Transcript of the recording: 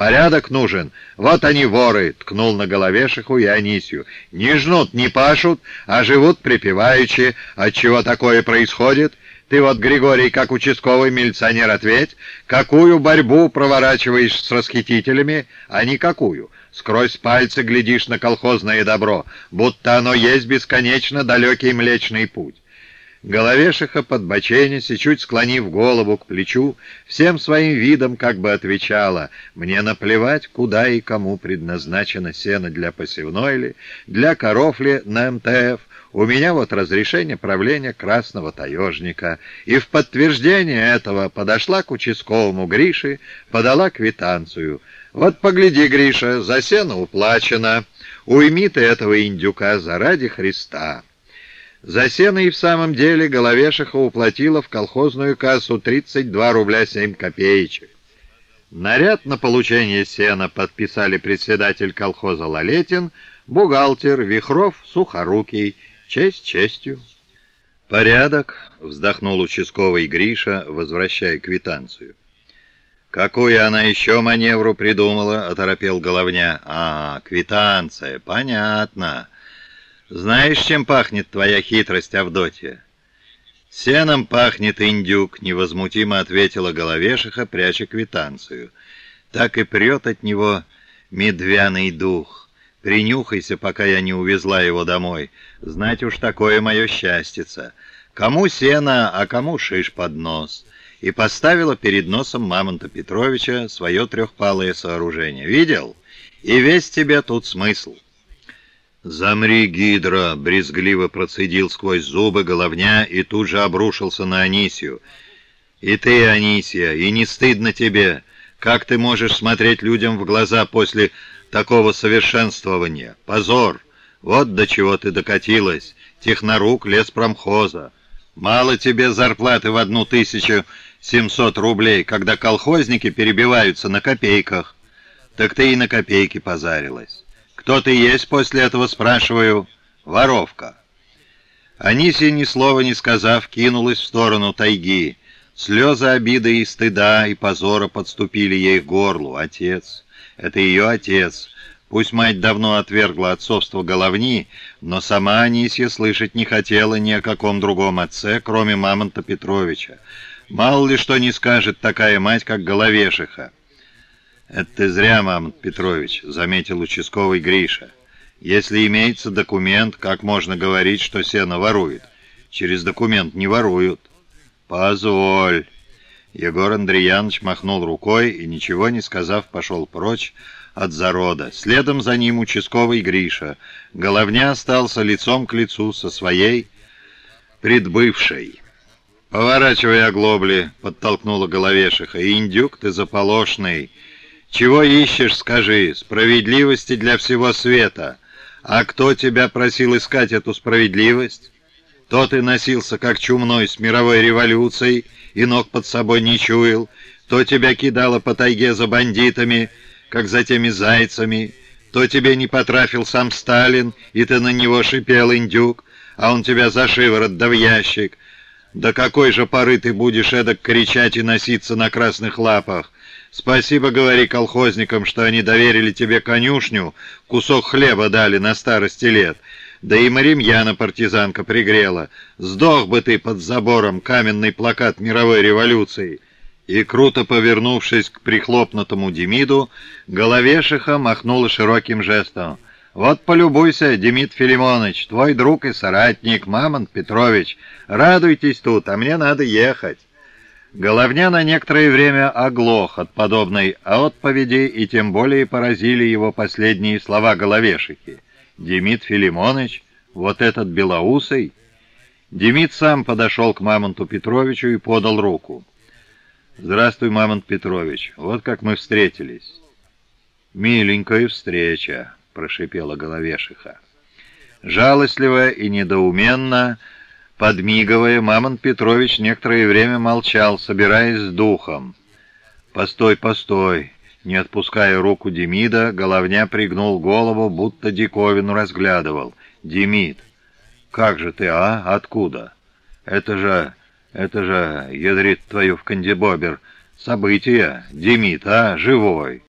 Порядок нужен. Вот они воры, ткнул на голове Шиху и Анисью. Не жнут, не пашут, а живут припеваючи. Отчего такое происходит? Ты вот, Григорий, как участковый милиционер, ответь, какую борьбу проворачиваешь с расхитителями, а не какую? Скрозь пальцы глядишь на колхозное добро, будто оно есть бесконечно далекий млечный путь. Головешиха подбоченясь и чуть склонив голову к плечу, всем своим видом как бы отвечала, «Мне наплевать, куда и кому предназначено сено для посевной ли, для коров ли на МТФ, у меня вот разрешение правления красного таежника, и в подтверждение этого подошла к участковому Грише, подала квитанцию. Вот погляди, Гриша, за сено уплачено, уйми ты этого индюка заради Христа. За сено и в самом деле Головешиха уплатила в колхозную кассу 32 рубля 7 копеечек. Наряд на получение сена подписали председатель колхоза Лалетин, бухгалтер Вихров Сухорукий, Честь честью. «Порядок», — вздохнул участковый Гриша, возвращая квитанцию. «Какую она еще маневру придумала?» — оторопел Головня. «А, квитанция, понятно. Знаешь, чем пахнет твоя хитрость, Авдотья?» «Сеном пахнет индюк», — невозмутимо ответила Головешиха, пряча квитанцию. «Так и прет от него медвяный дух». Принюхайся, пока я не увезла его домой. Знать уж такое мое счастьице. Кому сено, а кому шиш под нос. И поставила перед носом Мамонта Петровича свое трехпалое сооружение. Видел? И весь тебе тут смысл. «Замри, Гидра!» — брезгливо процедил сквозь зубы головня и тут же обрушился на Анисию. «И ты, Анисия, и не стыдно тебе? Как ты можешь смотреть людям в глаза после такого совершенствования. Позор! Вот до чего ты докатилась. Технорук леспромхоза. Мало тебе зарплаты в одну тысячу семьсот рублей, когда колхозники перебиваются на копейках. Так ты и на копейки позарилась. Кто ты есть после этого, спрашиваю? Воровка. Анисия, ни слова не сказав, кинулась в сторону тайги. Слезы обиды и стыда, и позора подступили ей к горлу. Отец... Это ее отец. Пусть мать давно отвергла отцовство головни, но сама Анисья слышать не хотела ни о каком другом отце, кроме Мамонта Петровича. Мало ли что не скажет такая мать, как Головешиха. «Это ты зря, Мамонт Петрович», — заметил участковый Гриша. «Если имеется документ, как можно говорить, что сено ворует? Через документ не воруют». «Позволь». Егор Андреянович махнул рукой и, ничего не сказав, пошел прочь от зарода. Следом за ним участковый Гриша. Головня остался лицом к лицу со своей предбывшей. «Поворачивай оглобли», — подтолкнула Головешиха. «Индюк ты заполошный. Чего ищешь, скажи? Справедливости для всего света. А кто тебя просил искать эту справедливость?» То ты носился, как чумной, с мировой революцией, и ног под собой не чуял, то тебя кидало по тайге за бандитами, как за теми зайцами, то тебе не потрафил сам Сталин, и ты на него шипел, индюк, а он тебя за шиворот да в ящик. До какой же поры ты будешь эдак кричать и носиться на красных лапах? Спасибо, говори колхозникам, что они доверили тебе конюшню, кусок хлеба дали на старости лет». Да и Маримьяна партизанка пригрела. Сдох бы ты под забором, каменный плакат мировой революции. И, круто повернувшись к прихлопнутому Демиду, головешиха махнула широким жестом. «Вот полюбуйся, Демид Филимонович, твой друг и соратник, Мамонт Петрович. Радуйтесь тут, а мне надо ехать». Головня на некоторое время оглох от подобной отповеди, и тем более поразили его последние слова головешихи. Демид Филимонович, вот этот белоусый. Демид сам подошел к Мамонту Петровичу и подал руку. «Здравствуй, Мамонт Петрович, вот как мы встретились». «Миленькая встреча», — прошипела Головешиха. Жалостливо и недоуменно, подмигивая, Мамонт Петрович некоторое время молчал, собираясь с духом. «Постой, постой!» Не отпуская руку Демида, головня пригнул голову, будто диковину разглядывал. «Демид, как же ты, а? Откуда? Это же... это же, ядрит твою в кандибобер, событие. Демид, а? Живой!»